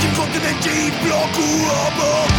qui me comptent des mecs qui ou